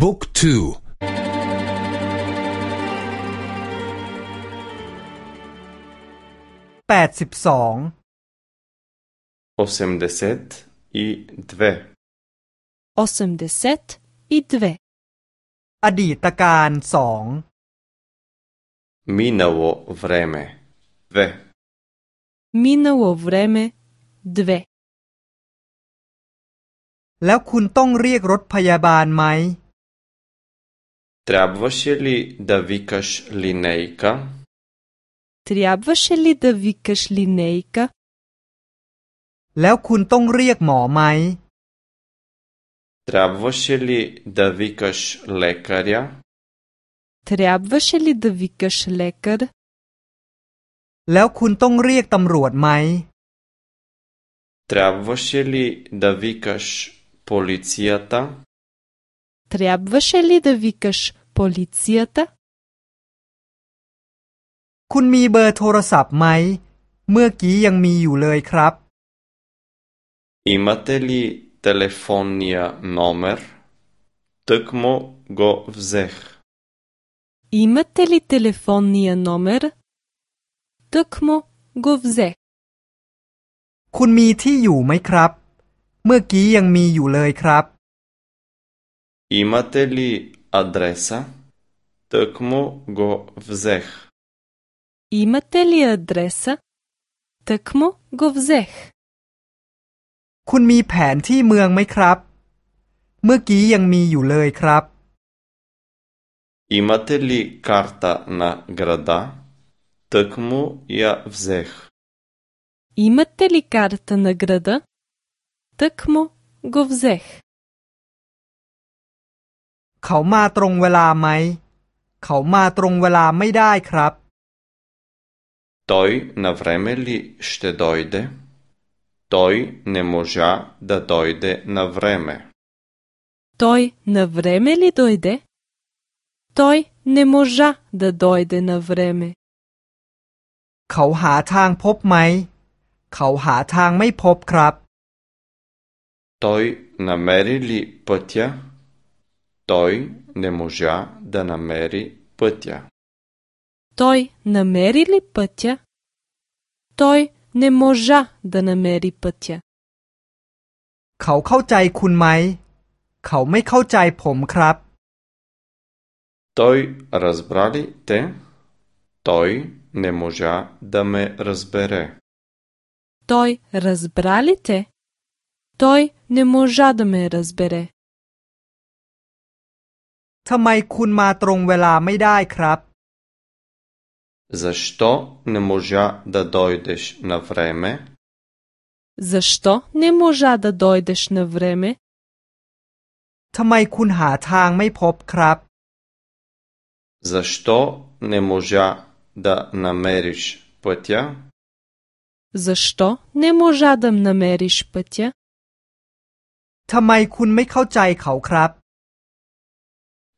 บุ๊กทูแปดสิบสองอสมเดเซตอีดเวอสมเดเซตอีดเวอดีตการสองมินาวเรเมเวมินาวเรเมดเวแล้วคุณต้องเรียกรถพยาบาลไหม трябваше ли да викаш линейка Трябваше ли да викаш линейка? แล้วคุณต้องเรียกหมอไหม трябваше ли да викаш лекаря Трябваше ли да викаш лекар? แล้วคุณต้องเรียกตำรวจไหม трябваше ли да викаш полицията Трябваше ли да викаш полицията? คุณมีเบอร์โทรศัพท์ไหม เมื่อกี้ยังมีอยู่เลยครับ имате ли телефонния номер тъкмо го взех Имате ли телефонния номер? Тъкмо го взех. คุณมีที่อยู่ไหมครับ เมื่อกี้ยังมีอยู่เลยครับ имате ли адреса тъкмо го взех Имате ли адреса? Тъкмо го взех. คุณมีแผนที่เมืองไหมครับ เมื่อกี้ยังมีอยู่เลยครับ Имате ли карта на града? Тъкмо я взех. Имате ли карта на града? Тъкмо го взех. เขามาตรงเวลาไหม เขามาตรงเวลาไม่ได้ครับ Той на време ли ще дойде? Той не можа да дойде на време. Той на време ли дойде? Той не можа да дойде на време. เขาหาทางพบไหม เขาหาทางไม่พบครับ Той намери ли пътя? Той не можа да намери пътя. Той намери ли пътя? Той не можа да намери пътя. เขาเข้าใจคุณไหม เขาไม่เข้าใจผมครับ Той разбра ли те? Той не можа да ме разбере. Той разбра ли те? Той не можа да ме разбере. ทำไมคุณมาตรงเวลาไม่ได้ครับ Защо не можа да дойдеш на време? Защо не можа да дойдеш на време? ทำไมคุณหาทางไม่พบครับ Защо не можа да намериш пътя? Защо не можа да намериш пътя? ทำไมคุณไม่เข้าใจเขาครับ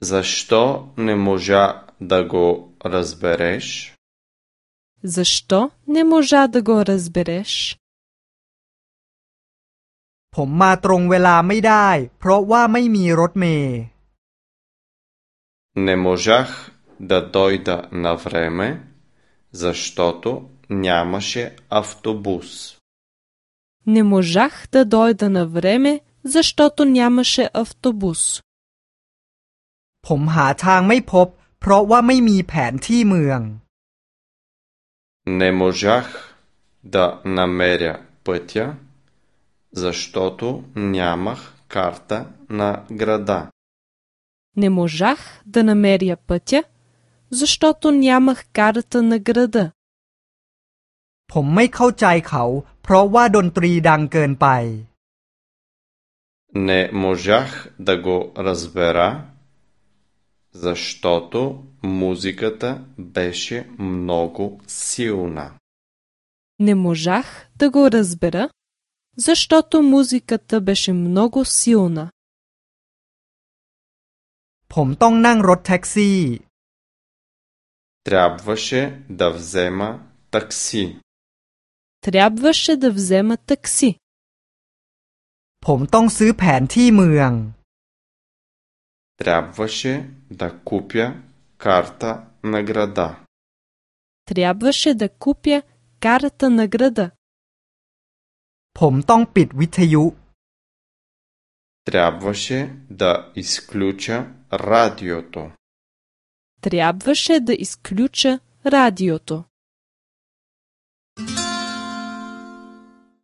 Защо не можа да го разбереш? Защо не можа да го разбереш? ผมมาตรงเวลาไม่ได้ เพราะว่าไม่มีรถเมล์ Не можах да дойда на време, защото нямаше автобус. Не можах да дойда на време, защото нямаше автобус. ผมหาทางไม่พบ เพราะว่าไม่มีแผนที่เมือง Не можах да намеря пътя, защото нямах карта на града. Не можах да намеря пътя, защото нямах карта на града. ผมไม่เข้าใจเขา เพราะว่าดนตรีดังเกินไป Не можах да го разбера, защото музиката беше много силна. Не можах да го разбера, защото музиката беше много силна. ผมต้องนั่งรถแท็กซี่ Трябваше да взема такси. Трябваше да взема такси. ผมต้องซื้อแผนที่เมือง Трябваше да купя карта на града. Трябваше да купя карта на града. ผมต้องปิดวิทยุ Трябваше да изключа радиото. Трябваше да изключа радиото.